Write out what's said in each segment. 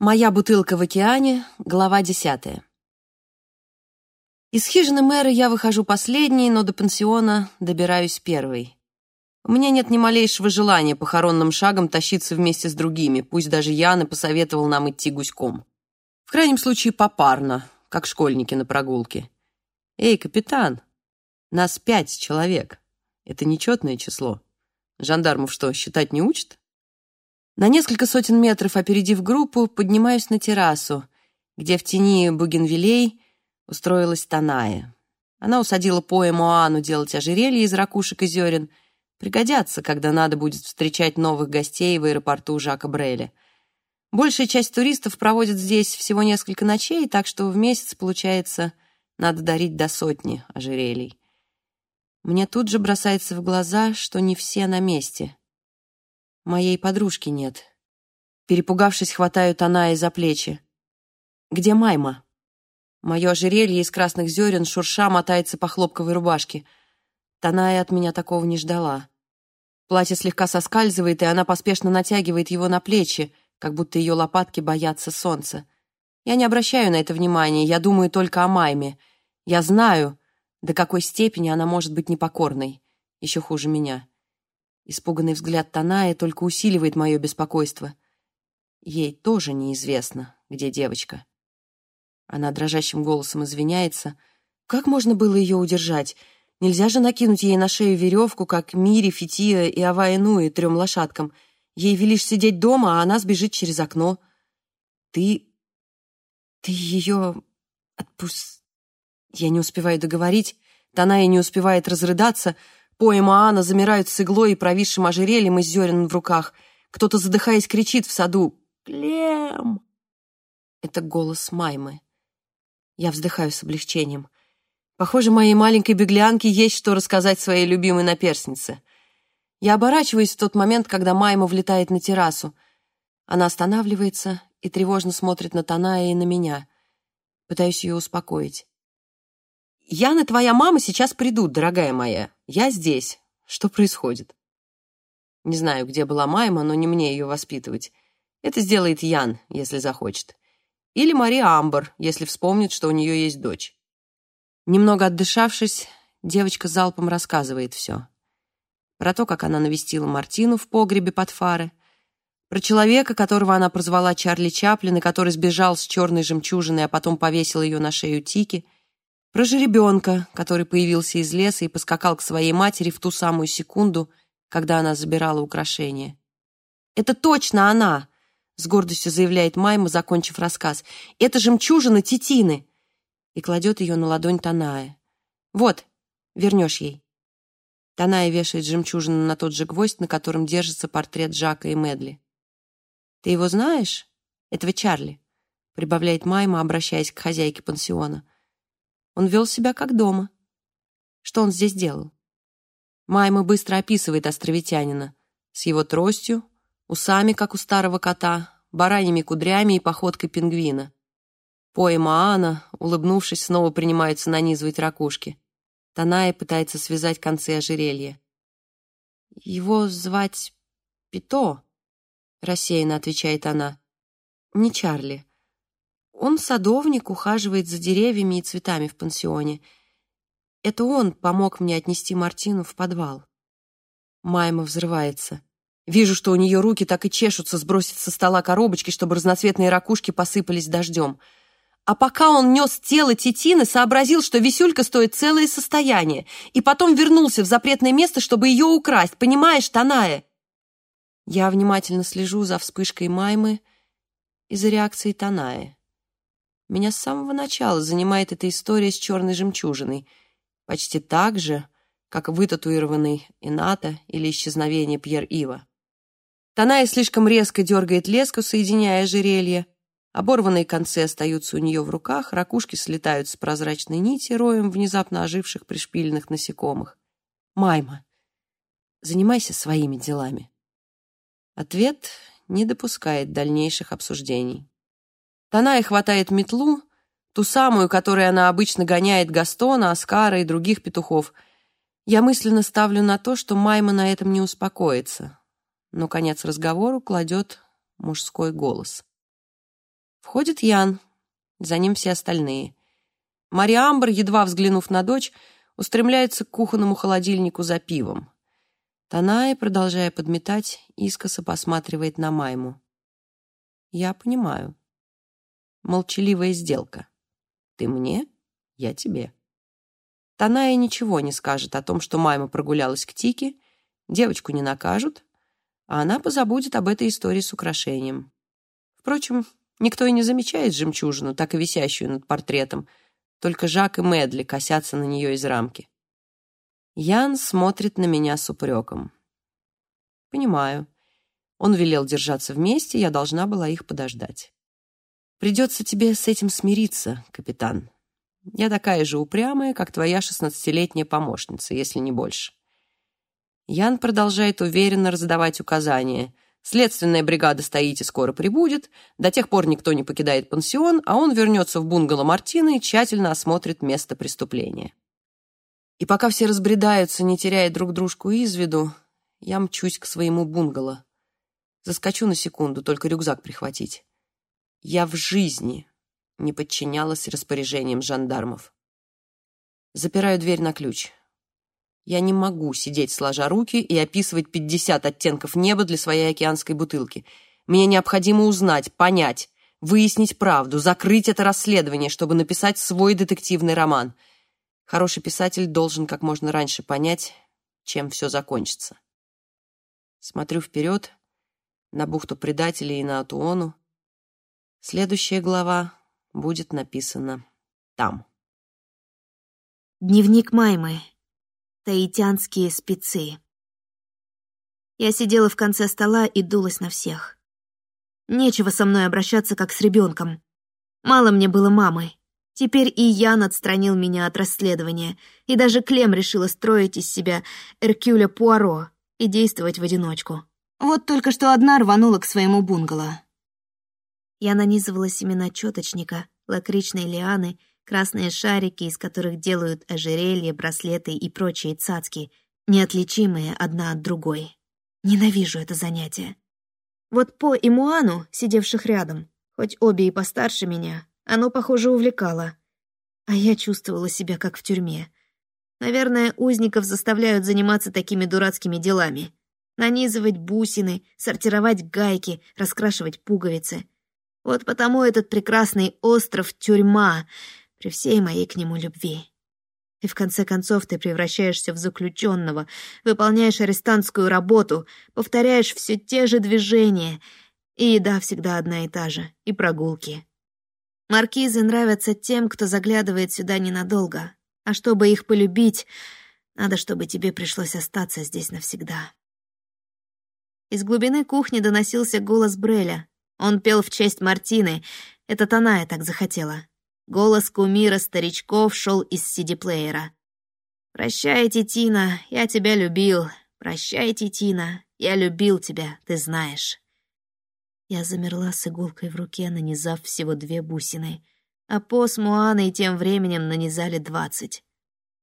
Моя бутылка в океане, глава десятая. Из хижины мэра я выхожу последней, но до пансиона добираюсь первой. У меня нет ни малейшего желания похоронным шагом тащиться вместе с другими, пусть даже Яна посоветовал нам идти гуськом. В крайнем случае попарно, как школьники на прогулке. Эй, капитан, нас пять человек. Это нечетное число. Жандармов что, считать не учат? На несколько сотен метров опередив группу, поднимаюсь на террасу, где в тени бугенвилей устроилась Таная. Она усадила поэму Ану делать ожерелье из ракушек и зерен. Пригодятся, когда надо будет встречать новых гостей в аэропорту Жака Бреля. Большая часть туристов проводит здесь всего несколько ночей, так что в месяц, получается, надо дарить до сотни ожерелий. Мне тут же бросается в глаза, что не все на месте. Моей подружки нет. Перепугавшись, хватаю Танаи за плечи. Где Майма? Мое ожерелье из красных зерен шурша мотается по хлопковой рубашке. Таная от меня такого не ждала. Платье слегка соскальзывает, и она поспешно натягивает его на плечи, как будто ее лопатки боятся солнца. Я не обращаю на это внимания, я думаю только о Майме. Я знаю, до какой степени она может быть непокорной. Еще хуже меня. Испуганный взгляд Танаи только усиливает мое беспокойство. Ей тоже неизвестно, где девочка. Она дрожащим голосом извиняется. Как можно было ее удержать? Нельзя же накинуть ей на шею веревку, как Мире, Фития и Аваенуи трем лошадкам. Ей велишь сидеть дома, а она сбежит через окно. Ты... ты ее отпуск... Я не успеваю договорить. Таная не успевает разрыдаться — Поэма Анна замирают с иглой и провисшим ожерельем из зерен в руках. Кто-то, задыхаясь, кричит в саду «Клем!». Это голос Маймы. Я вздыхаю с облегчением. Похоже, моей маленькой беглянке есть что рассказать своей любимой наперснице. Я оборачиваюсь в тот момент, когда Майма влетает на террасу. Она останавливается и тревожно смотрит на Таная и на меня. Пытаюсь ее успокоить. «Ян и твоя мама сейчас придут, дорогая моя. Я здесь. Что происходит?» Не знаю, где была Майма, но не мне ее воспитывать. Это сделает Ян, если захочет. Или Мария Амбер, если вспомнит, что у нее есть дочь. Немного отдышавшись, девочка залпом рассказывает все. Про то, как она навестила Мартину в погребе под фары, про человека, которого она прозвала Чарли Чаплин, и который сбежал с черной жемчужиной, а потом повесил ее на шею Тики — про жеребенка, который появился из леса и поскакал к своей матери в ту самую секунду, когда она забирала украшение. «Это точно она!» — с гордостью заявляет Майма, закончив рассказ. «Это жемчужина Титины!» и кладет ее на ладонь Таная. «Вот, вернешь ей». Таная вешает жемчужину на тот же гвоздь, на котором держится портрет Жака и Медли. «Ты его знаешь? Этого Чарли?» — прибавляет Майма, обращаясь к хозяйке пансиона. Он вел себя как дома. Что он здесь делал? Майма быстро описывает островитянина с его тростью, усами, как у старого кота, бараньими кудрями и походкой пингвина. Поэма Анна, улыбнувшись, снова принимается нанизывать ракушки. Таная пытается связать концы ожерелья. «Его звать Пито», — рассеянно отвечает она. «Не Чарли. Он садовник, ухаживает за деревьями и цветами в пансионе. Это он помог мне отнести Мартину в подвал. Майма взрывается. Вижу, что у нее руки так и чешутся сбросить со стола коробочки, чтобы разноцветные ракушки посыпались дождем. А пока он нес тело Титины, сообразил, что висюлька стоит целое состояние, и потом вернулся в запретное место, чтобы ее украсть, понимаешь, Таная? Я внимательно слежу за вспышкой Маймы и за реакцией Таная. Меня с самого начала занимает эта история с черной жемчужиной. Почти так же, как вытатуированный Ината или исчезновение Пьер-Ива. Таная слишком резко дергает леску, соединяя ожерелье. Оборванные концы остаются у нее в руках, ракушки слетают с прозрачной нити роем внезапно оживших пришпиленных насекомых. «Майма, занимайся своими делами». Ответ не допускает дальнейших обсуждений. Таная хватает метлу, ту самую, которой она обычно гоняет Гастона, Оскара и других петухов. Я мысленно ставлю на то, что Майма на этом не успокоится. Но конец разговору кладет мужской голос. Входит Ян, за ним все остальные. Мария Амбр, едва взглянув на дочь, устремляется к кухонному холодильнику за пивом. Таная, продолжая подметать, искоса посматривает на Майму. Я понимаю. Молчаливая сделка. Ты мне, я тебе. Таная ничего не скажет о том, что Майма прогулялась к Тике, девочку не накажут, а она позабудет об этой истории с украшением. Впрочем, никто и не замечает жемчужину, так и висящую над портретом, только Жак и Медли косятся на нее из рамки. Ян смотрит на меня с упреком. Понимаю. Он велел держаться вместе, я должна была их подождать. Придется тебе с этим смириться, капитан. Я такая же упрямая, как твоя шестнадцатилетняя помощница, если не больше. Ян продолжает уверенно раздавать указания. Следственная бригада стоит и скоро прибудет. До тех пор никто не покидает пансион, а он вернется в бунгало Мартины и тщательно осмотрит место преступления. И пока все разбредаются, не теряя друг дружку из виду, я мчусь к своему бунгало. Заскочу на секунду, только рюкзак прихватить. Я в жизни не подчинялась распоряжениям жандармов. Запираю дверь на ключ. Я не могу сидеть сложа руки и описывать 50 оттенков неба для своей океанской бутылки. Мне необходимо узнать, понять, выяснить правду, закрыть это расследование, чтобы написать свой детективный роман. Хороший писатель должен как можно раньше понять, чем все закончится. Смотрю вперед, на бухту предателей и на Атуону. Следующая глава будет написана там. Дневник Маймы. Таитянские спецы. Я сидела в конце стола и дулась на всех. Нечего со мной обращаться, как с ребенком. Мало мне было мамы. Теперь и Ян отстранил меня от расследования, и даже Клем решила строить из себя Эркюля Пуаро, и действовать в одиночку. Вот только что одна рванула к своему бунгало. Я нанизывала семена чёточника, лакричные лианы, красные шарики, из которых делают ожерелья, браслеты и прочие цацки, неотличимые одна от другой. Ненавижу это занятие. Вот По и Муану, сидевших рядом, хоть обе и постарше меня, оно, похоже, увлекало. А я чувствовала себя как в тюрьме. Наверное, узников заставляют заниматься такими дурацкими делами. Нанизывать бусины, сортировать гайки, раскрашивать пуговицы. Вот потому этот прекрасный остров — тюрьма, при всей моей к нему любви. И в конце концов ты превращаешься в заключенного, выполняешь арестантскую работу, повторяешь все те же движения, и еда всегда одна и та же, и прогулки. Маркизы нравятся тем, кто заглядывает сюда ненадолго, а чтобы их полюбить, надо, чтобы тебе пришлось остаться здесь навсегда. Из глубины кухни доносился голос Бреля. Он пел в честь Мартины. Это Таная так захотела. Голос кумира старичков шел из CD-плеера. «Прощайте, Тина, я тебя любил. Прощайте, Тина, я любил тебя, ты знаешь». Я замерла с иголкой в руке, нанизав всего две бусины — а По с Муаной тем временем нанизали двадцать.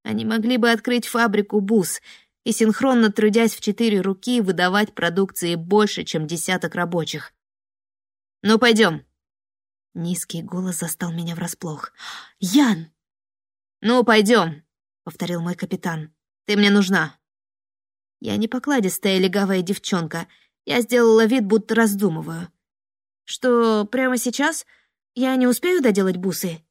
Они могли бы открыть фабрику бус и, синхронно трудясь в четыре руки, выдавать продукции больше, чем десяток рабочих. «Ну, пойдем. Низкий голос застал меня врасплох. «Ян!» «Ну, пойдем, повторил мой капитан. «Ты мне нужна». Я не покладистая легавая девчонка. Я сделала вид, будто раздумываю. «Что, прямо сейчас?» Я не успею доделать бусы?»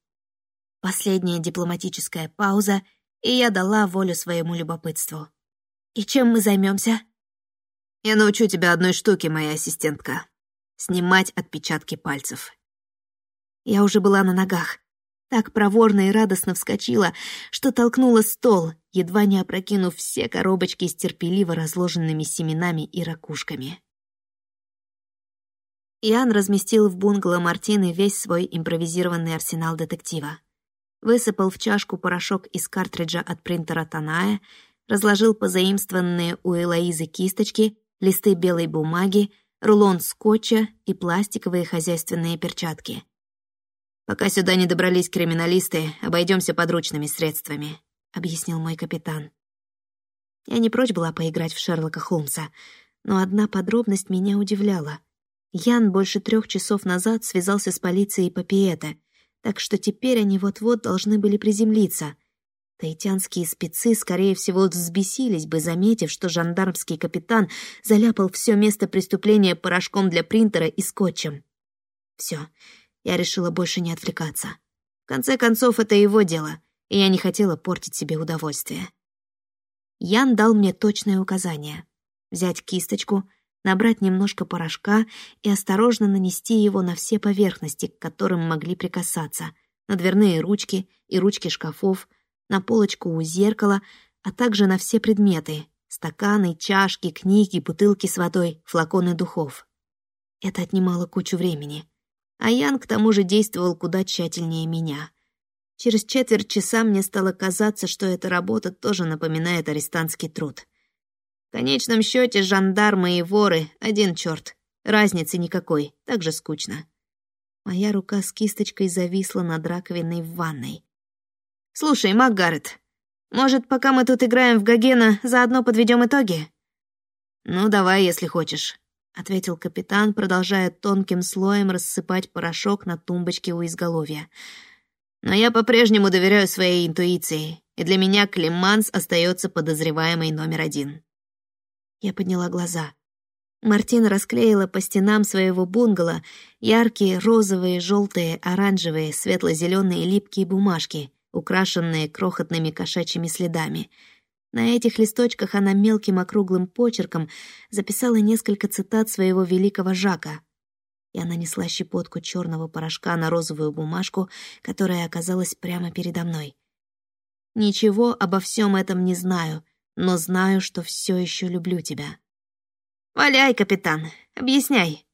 Последняя дипломатическая пауза, и я дала волю своему любопытству. «И чем мы займемся? «Я научу тебя одной штуке, моя ассистентка. Снимать отпечатки пальцев». Я уже была на ногах. Так проворно и радостно вскочила, что толкнула стол, едва не опрокинув все коробочки с терпеливо разложенными семенами и ракушками. Иоанн разместил в бунгало Мартины весь свой импровизированный арсенал детектива. Высыпал в чашку порошок из картриджа от принтера Таная, разложил позаимствованные у Элоизы кисточки, листы белой бумаги, рулон скотча и пластиковые хозяйственные перчатки. «Пока сюда не добрались криминалисты, обойдемся подручными средствами», — объяснил мой капитан. Я не прочь была поиграть в Шерлока Холмса, но одна подробность меня удивляла — Ян больше трех часов назад связался с полицией Папиэта, так что теперь они вот-вот должны были приземлиться. Таитянские спецы, скорее всего, взбесились бы, заметив, что жандармский капитан заляпал все место преступления порошком для принтера и скотчем. Все, я решила больше не отвлекаться. В конце концов, это его дело, и я не хотела портить себе удовольствие. Ян дал мне точное указание — взять кисточку, набрать немножко порошка и осторожно нанести его на все поверхности, к которым могли прикасаться, на дверные ручки и ручки шкафов, на полочку у зеркала, а также на все предметы — стаканы, чашки, книги, бутылки с водой, флаконы духов. Это отнимало кучу времени. А Ян к тому же действовал куда тщательнее меня. Через четверть часа мне стало казаться, что эта работа тоже напоминает арестантский труд. В конечном счете жандармы и воры — один черт. Разницы никакой, так же скучно. Моя рука с кисточкой зависла над раковиной в ванной. «Слушай, Макгарет, может, пока мы тут играем в Гогена, заодно подведем итоги?» «Ну, давай, если хочешь», — ответил капитан, продолжая тонким слоем рассыпать порошок на тумбочке у изголовья. «Но я по-прежнему доверяю своей интуиции, и для меня Климанс остается подозреваемой номер один». Я подняла глаза. Мартина расклеила по стенам своего бунгало яркие розовые, желтые, оранжевые, светло-зеленые липкие бумажки, украшенные крохотными кошачьими следами. На этих листочках она мелким округлым почерком записала несколько цитат своего великого Жака. Я нанесла щепотку черного порошка на розовую бумажку, которая оказалась прямо передо мной. Ничего обо всем этом не знаю, но знаю, что все еще люблю тебя. «Валяй, капитан, объясняй.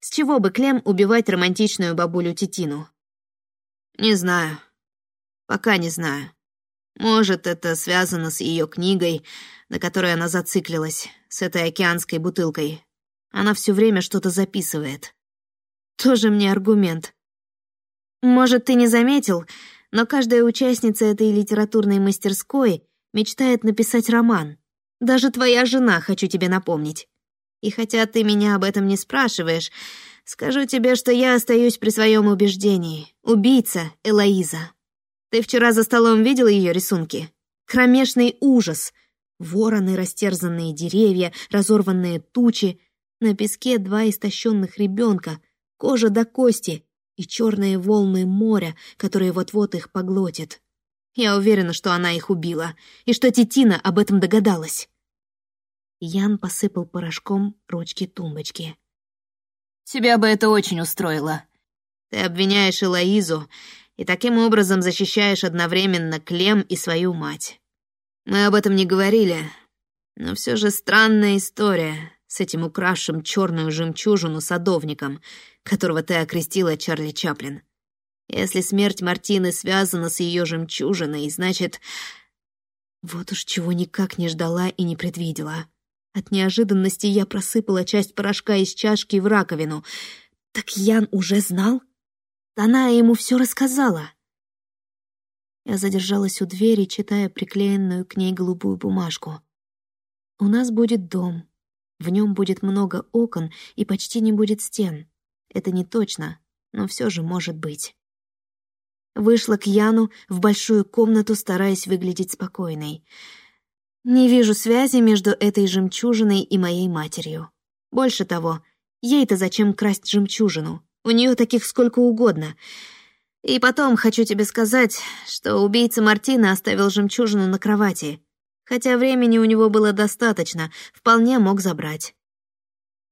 С чего бы Клем убивать романтичную бабулю Титину?» «Не знаю», Пока не знаю. Может, это связано с ее книгой, на которой она зациклилась, с этой океанской бутылкой. Она все время что-то записывает. Тоже мне аргумент. Может, ты не заметил, но каждая участница этой литературной мастерской мечтает написать роман. Даже твоя жена, хочу тебе напомнить. И хотя ты меня об этом не спрашиваешь, скажу тебе, что я остаюсь при своем убеждении. Убийца Элоиза. Ты вчера за столом видел ее рисунки? Кромешный ужас. Вороны, растерзанные деревья, разорванные тучи. На песке два истощенных ребенка, кожа до кости и черные волны моря, которые вот-вот их поглотят. Я уверена, что она их убила, и что Титина об этом догадалась. Ян посыпал порошком ручки тумбочки. «Тебя бы это очень устроило. Ты обвиняешь Элоизу и таким образом защищаешь одновременно Клем и свою мать. Мы об этом не говорили, но все же странная история с этим украшем черную жемчужину садовником, которого ты окрестила Чарли Чаплин. Если смерть Мартины связана с ее жемчужиной, значит... Вот уж чего никак не ждала и не предвидела. От неожиданности я просыпала часть порошка из чашки в раковину. Так Ян уже знал? Она ему все рассказала. Я задержалась у двери, читая приклеенную к ней голубую бумажку. «У нас будет дом. В нем будет много окон и почти не будет стен. Это не точно, но все же может быть». Вышла к Яну в большую комнату, стараясь выглядеть спокойной. Не вижу связи между этой жемчужиной и моей матерью. Больше того, ей-то зачем красть жемчужину? У нее таких сколько угодно. И потом хочу тебе сказать, что убийца Мартина оставил жемчужину на кровати. Хотя времени у него было достаточно, вполне мог забрать.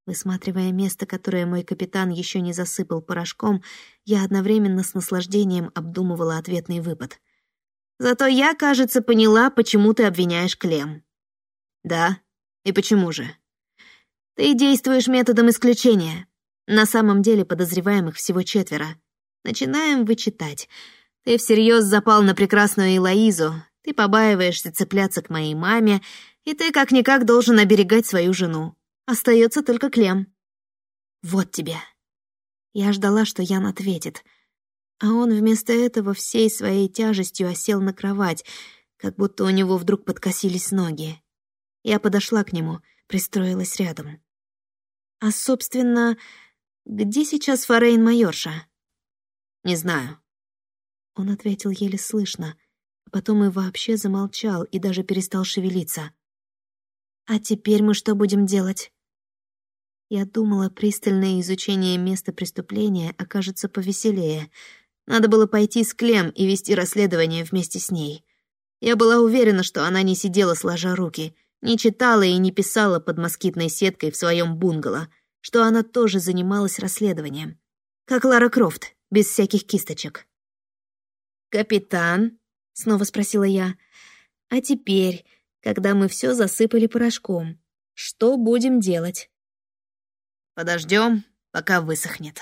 Высматривая место, которое мой капитан еще не засыпал порошком, я одновременно с наслаждением обдумывала ответный выпад. «Зато я, кажется, поняла, почему ты обвиняешь Клем». «Да? И почему же?» «Ты действуешь методом исключения. На самом деле подозреваемых всего четверо. Начинаем вычитать. Ты всерьез запал на прекрасную Элоизу, ты побаиваешься цепляться к моей маме, и ты как-никак должен оберегать свою жену. Остается только Клем. Вот тебе. Я ждала, что Ян ответит. А он вместо этого всей своей тяжестью осел на кровать, как будто у него вдруг подкосились ноги. Я подошла к нему, пристроилась рядом. А, собственно, Где сейчас Форейн-майорша?» «Не знаю». Он ответил еле слышно, а потом и вообще замолчал и даже перестал шевелиться. «А теперь мы что будем делать?» Я думала, пристальное изучение места преступления окажется повеселее. Надо было пойти с Клем и вести расследование вместе с ней. Я была уверена, что она не сидела сложа руки, не читала и не писала под москитной сеткой в своем бунгало, что она тоже занималась расследованием. Как Лара Крофт, без всяких кисточек. «Капитан?» — снова спросила я. «А теперь, когда мы все засыпали порошком, что будем делать?» Подождем, пока высохнет.